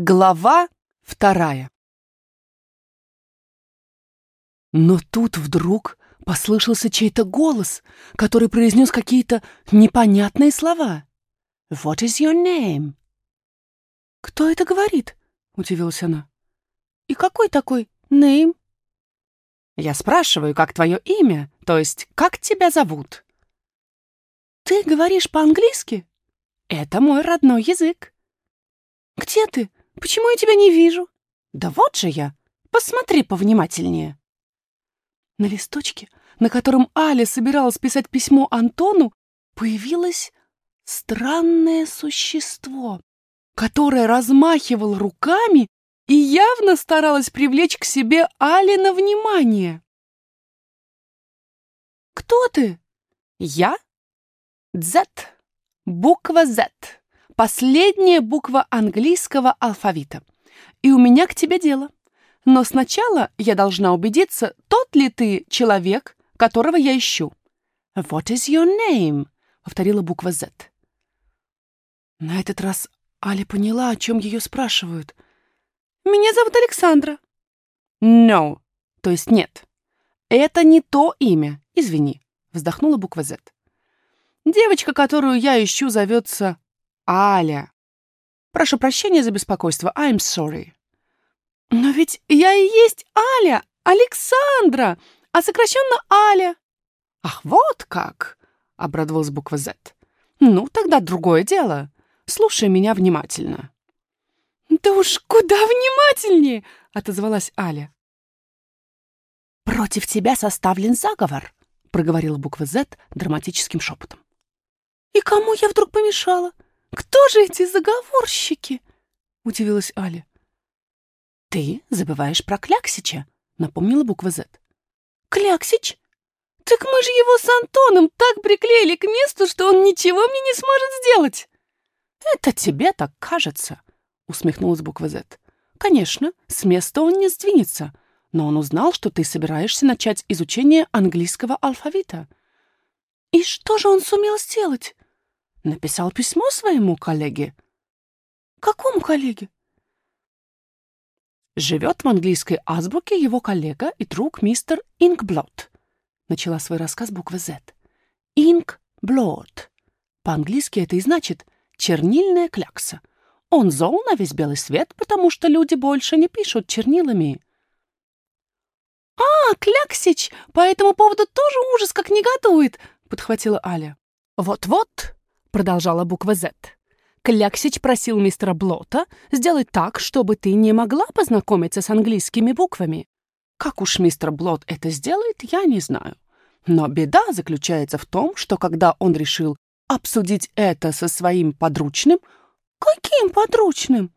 Глава вторая. Но тут вдруг послышался чей-то голос, который произнес какие-то непонятные слова. «What is your name?» «Кто это говорит?» — удивилась она. «И какой такой name?» «Я спрашиваю, как твое имя, то есть как тебя зовут?» «Ты говоришь по-английски?» «Это мой родной язык». «Где ты?» Почему я тебя не вижу? Да вот же я. Посмотри повнимательнее. На листочке, на котором Аля собиралась писать письмо Антону, появилось странное существо, которое размахивало руками и явно старалось привлечь к себе Али на внимание. «Кто ты?» «Я?» «З». Буква «З». Последняя буква английского алфавита. И у меня к тебе дело. Но сначала я должна убедиться, тот ли ты человек, которого я ищу. What is your name? Повторила буква Z. На этот раз Аля поняла, о чем ее спрашивают. Меня зовут Александра. No, то есть нет. Это не то имя, извини, вздохнула буква Z. Девочка, которую я ищу, зовется Аля. Прошу прощения за беспокойство. I'm sorry. Но ведь я и есть Аля, Александра, а сокращенно Аля. Ах, вот как, обрадовалась буква Z. Ну, тогда другое дело. Слушай меня внимательно. Да уж куда внимательнее, отозвалась Аля. Против тебя составлен заговор, проговорила буква Z драматическим шепотом. И кому я вдруг помешала? Кто же эти заговорщики? Удивилась Аля. Ты забываешь про Кляксича, напомнила буква Z. Кляксич? Так мы же его с Антоном так приклеили к месту, что он ничего мне не сможет сделать. Это тебе так кажется, усмехнулась буква Z. Конечно, с места он не сдвинется, но он узнал, что ты собираешься начать изучение английского алфавита. И что же он сумел сделать? Написал письмо своему коллеге. Какому коллеге? Живет в английской азбуке его коллега и друг мистер Инкблот. Начала свой рассказ буква Z. Инкблот. По-английски это и значит чернильная клякса. Он зол на весь белый свет, потому что люди больше не пишут чернилами. «А, Кляксич, по этому поводу тоже ужас как негодует», — подхватила Аля. «Вот-вот», продолжала буква Z. Кляксич просил мистера Блота сделать так, чтобы ты не могла познакомиться с английскими буквами. Как уж мистер Блот это сделает, я не знаю. Но беда заключается в том, что когда он решил обсудить это со своим подручным... Каким подручным?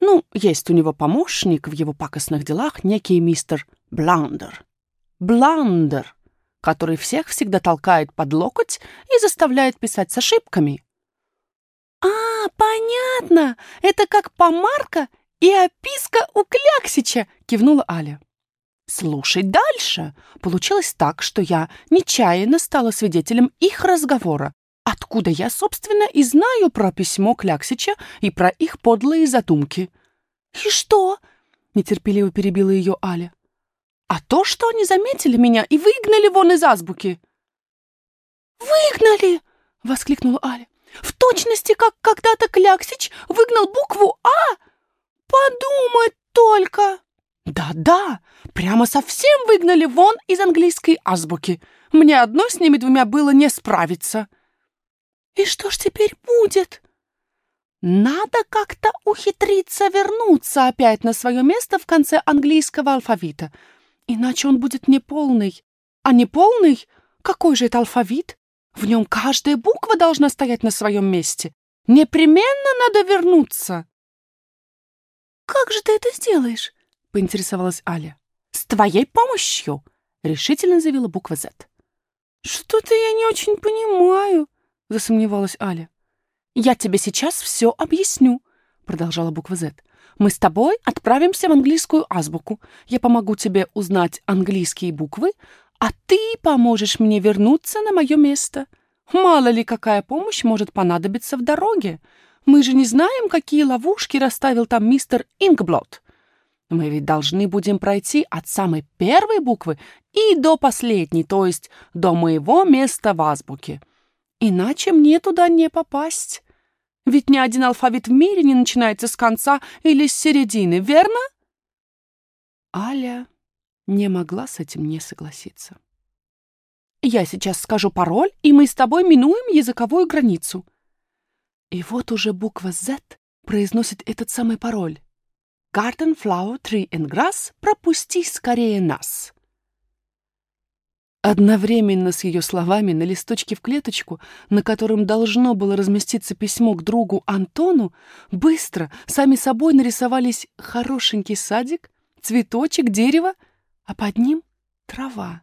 Ну, есть у него помощник в его пакостных делах, некий мистер Бландер. Бландер который всех всегда толкает под локоть и заставляет писать с ошибками. «А, понятно! Это как помарка и описка у Кляксича!» — кивнула Аля. «Слушай дальше. Получилось так, что я нечаянно стала свидетелем их разговора, откуда я, собственно, и знаю про письмо Кляксича и про их подлые задумки». «И что?» — нетерпеливо перебила ее Аля а то, что они заметили меня и выгнали вон из азбуки. «Выгнали!» — воскликнула Аля. «В точности, как когда-то Кляксич выгнал букву «А»? Подумать только!» «Да-да, прямо совсем выгнали вон из английской азбуки. Мне одной с ними двумя было не справиться». «И что ж теперь будет?» «Надо как-то ухитриться вернуться опять на свое место в конце английского алфавита», Иначе он будет неполный. А неполный? Какой же это алфавит? В нем каждая буква должна стоять на своем месте. Непременно надо вернуться. «Как же ты это сделаешь?» — поинтересовалась Аля. «С твоей помощью!» — решительно заявила буква «З». «Что-то я не очень понимаю», — засомневалась Аля. «Я тебе сейчас все объясню», — продолжала буква «З». Мы с тобой отправимся в английскую азбуку. Я помогу тебе узнать английские буквы, а ты поможешь мне вернуться на мое место. Мало ли какая помощь может понадобиться в дороге. Мы же не знаем, какие ловушки расставил там мистер Инкблот. Мы ведь должны будем пройти от самой первой буквы и до последней, то есть до моего места в азбуке. Иначе мне туда не попасть. Ведь ни один алфавит в мире не начинается с конца или с середины, верно? Аля не могла с этим не согласиться. Я сейчас скажу пароль, и мы с тобой минуем языковую границу. И вот уже буква Z произносит этот самый пароль. Garden, flower, tree and grass, пропусти скорее нас. Одновременно с ее словами на листочке в клеточку, на котором должно было разместиться письмо к другу Антону, быстро, сами собой нарисовались хорошенький садик, цветочек, дерево, а под ним трава.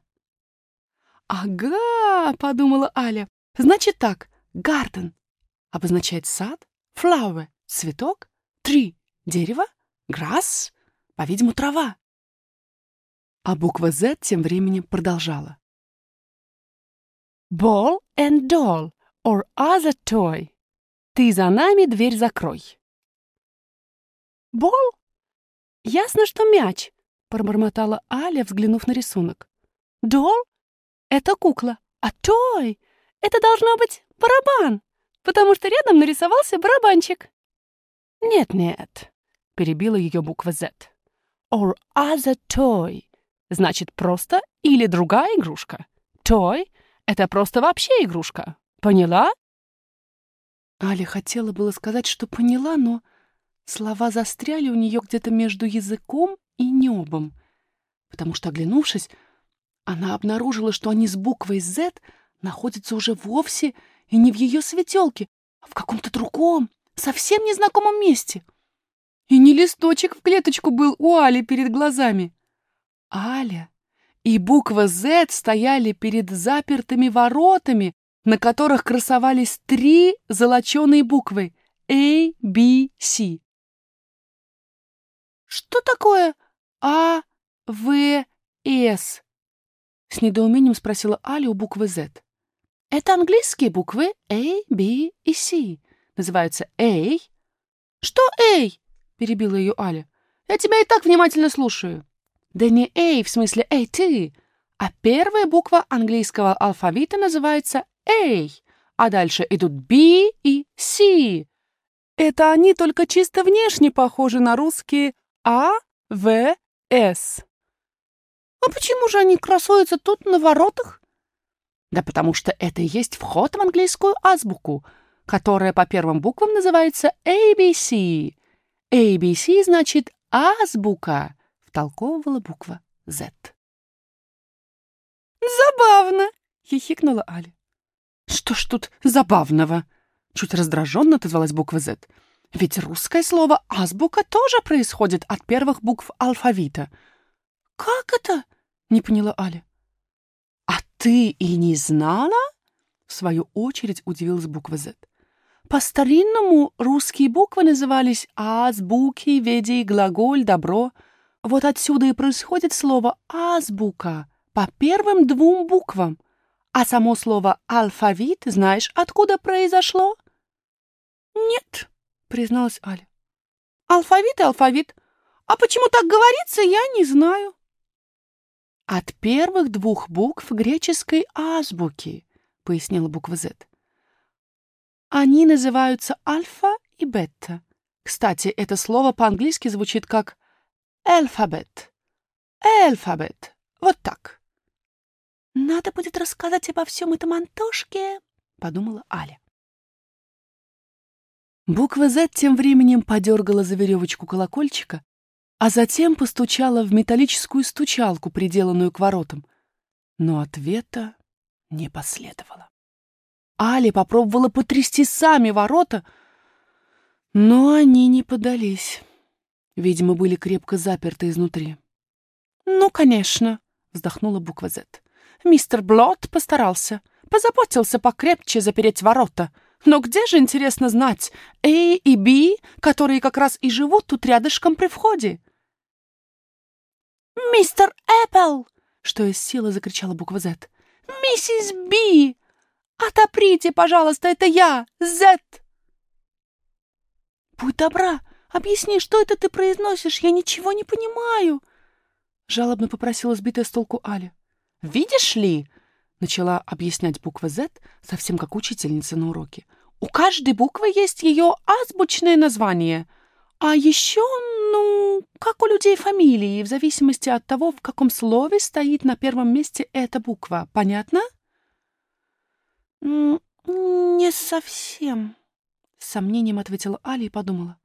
«Ага», — подумала Аля, — «значит так, garden обозначает сад, flower — цветок, tree — дерево, Грасс? По-видимому, трава. А буква «З» тем временем продолжала. Ball and doll or other toy. Ты за нами дверь закрой. Бол? Ясно, что мяч, пробормотала Аля, взглянув на рисунок. Дол? Это кукла, а той? Это должно быть барабан, потому что рядом нарисовался барабанчик. Нет-нет, перебила ее буква Z. Or other toy. Значит, просто или другая игрушка. Toy — это просто вообще игрушка. Поняла? Аля хотела было сказать, что поняла, но слова застряли у нее где-то между языком и небом, потому что, оглянувшись, она обнаружила, что они с буквой Z находятся уже вовсе и не в ее светелке, а в каком-то другом, совсем незнакомом месте — и не листочек в клеточку был у Али перед глазами. Аля и буква «З» стояли перед запертыми воротами, на которых красовались три золоченые буквы A, B, C. «Что такое А, В, С?» С недоумением спросила Аля у буквы «З». «Это английские буквы A, B и C. Называются A». «Что A?» перебила ее Аля. «Я тебя и так внимательно слушаю». «Да не «эй» в смысле «эй, ты», а первая буква английского алфавита называется «эй», а дальше идут «би» и «си». Это они только чисто внешне похожи на русские «а», «в», «с». «А почему же они красуются тут на воротах?» «Да потому что это и есть вход в английскую азбуку», которая по первым буквам называется ABC. ABC значит азбука, втолковывала буква Z. Забавно, хихикнула Аля. Что ж тут забавного? Чуть раздраженно отозвалась буква Z. Ведь русское слово азбука тоже происходит от первых букв алфавита. Как это? Не поняла Аля. А ты и не знала? В свою очередь удивилась буква Z. По-старинному русские буквы назывались азбуки, веди, глаголь, добро. Вот отсюда и происходит слово «азбука» по первым двум буквам. А само слово «алфавит» знаешь, откуда произошло? «Нет», — призналась Аля. «Алфавит и алфавит. А почему так говорится, я не знаю». «От первых двух букв греческой азбуки», — пояснила буква «З». Они называются альфа и бета. Кстати, это слово по-английски звучит как «алфабет». «Алфабет». Вот так. «Надо будет рассказать обо всем этом Антошке», — подумала Аля. Буква «З» тем временем подергала за веревочку колокольчика, а затем постучала в металлическую стучалку, приделанную к воротам. Но ответа не последовало. Али попробовала потрясти сами ворота, но они не подались. Видимо, были крепко заперты изнутри. «Ну, конечно», — вздохнула буква «З». «Мистер Блот постарался, позаботился покрепче запереть ворота. Но где же, интересно знать, A и B, которые как раз и живут тут рядышком при входе?» «Мистер Эппл!» — что из силы закричала буква «З». «Миссис Би! «Отоприте, пожалуйста, это я, Зет!» Будь добра, объясни, что это ты произносишь? Я ничего не понимаю!» Жалобно попросила сбитая с толку Аля. «Видишь ли?» — начала объяснять буква «З», совсем как учительница на уроке. «У каждой буквы есть ее азбучное название. А еще, ну, как у людей фамилии, в зависимости от того, в каком слове стоит на первом месте эта буква. Понятно?» «Не совсем», — с сомнением ответила Аля и подумала.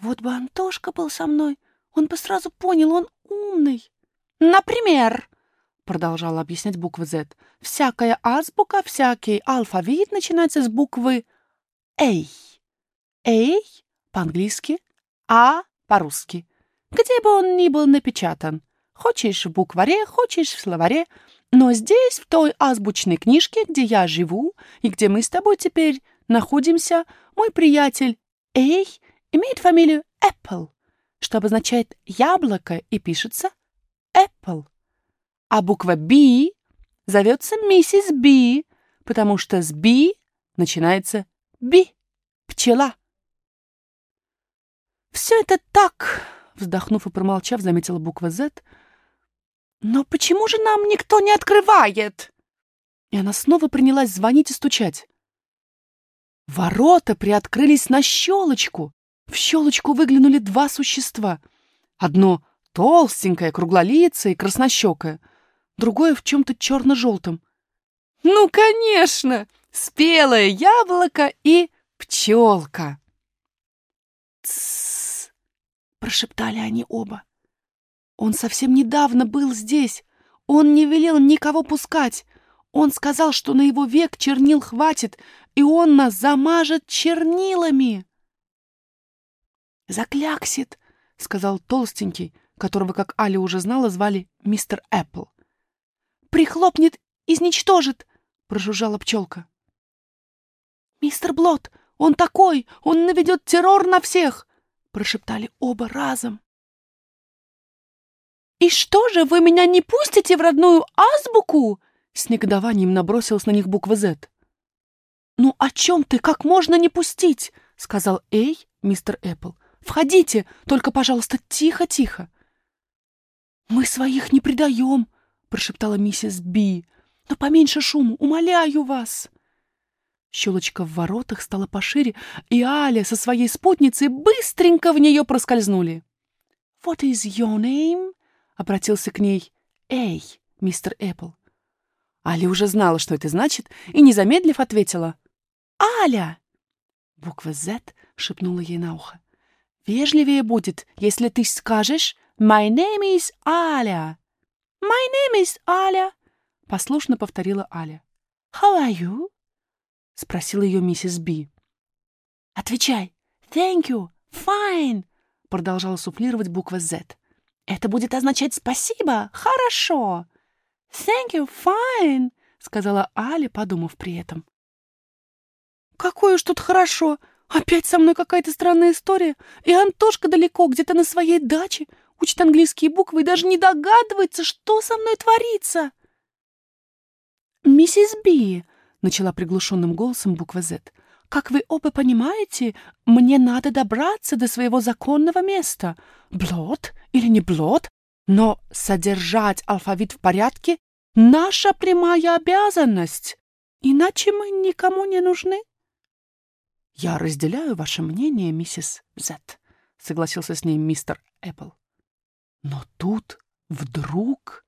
«Вот бы Антошка был со мной, он бы сразу понял, он умный». «Например», — продолжала объяснять буква «З», «всякая азбука, всякий алфавит начинается с буквы «Эй». «Эй» по-английски, «А» по-русски. Где бы он ни был напечатан. Хочешь в букваре, хочешь в словаре — но здесь, в той азбучной книжке, где я живу и где мы с тобой теперь находимся, мой приятель Эй имеет фамилию Apple, что обозначает яблоко и пишется Apple. А буква B зовется миссис Би, потому что с B начинается Би, пчела. Все это так, вздохнув и промолчав, заметила буква Z — «Но почему же нам никто не открывает?» И она снова принялась звонить и стучать. Ворота приоткрылись на щелочку. В щелочку выглянули два существа. Одно толстенькое, круглолицее и краснощекое, другое в чем-то черно-желтом. «Ну, конечно! Спелое яблоко и пчелка!» «Тссс!» — прошептали они оба. Он совсем недавно был здесь. Он не велел никого пускать. Он сказал, что на его век чернил хватит, и он нас замажет чернилами. «Закляксит», — сказал толстенький, которого, как Аля уже знала, звали мистер Эппл. «Прихлопнет, изничтожит», — прожужжала пчелка. «Мистер Блот, он такой, он наведет террор на всех», — прошептали оба разом. «И что же, вы меня не пустите в родную азбуку?» С негодованием набросилась на них буква «З». «Ну о чем ты? Как можно не пустить?» — сказал Эй, мистер Эппл. «Входите, только, пожалуйста, тихо-тихо». «Мы своих не предаем», — прошептала миссис Би. «Но поменьше шуму, умоляю вас». Щелочка в воротах стала пошире, и Аля со своей спутницей быстренько в нее проскользнули. «What is your name?» обратился к ней «Эй, мистер Эппл». Аля уже знала, что это значит, и, не замедлив, ответила «Аля!» Буква «З» шепнула ей на ухо. «Вежливее будет, если ты скажешь «My name is Аля». «My name is Аля», — послушно повторила Аля. «How are you?» — спросила ее миссис Би. «Отвечай. Thank you. Fine», — продолжала суфлировать буква «З». Это будет означать «спасибо, хорошо». «Thank you, fine», — сказала Аля, подумав при этом. «Какое уж тут хорошо! Опять со мной какая-то странная история, и Антошка далеко, где-то на своей даче, учит английские буквы и даже не догадывается, что со мной творится!» «Миссис Би», — начала приглушенным голосом буква «З», как вы оба понимаете, мне надо добраться до своего законного места. Блот или не блот, но содержать алфавит в порядке — наша прямая обязанность. Иначе мы никому не нужны. Я разделяю ваше мнение, миссис Зет, согласился с ней мистер Эппл. Но тут вдруг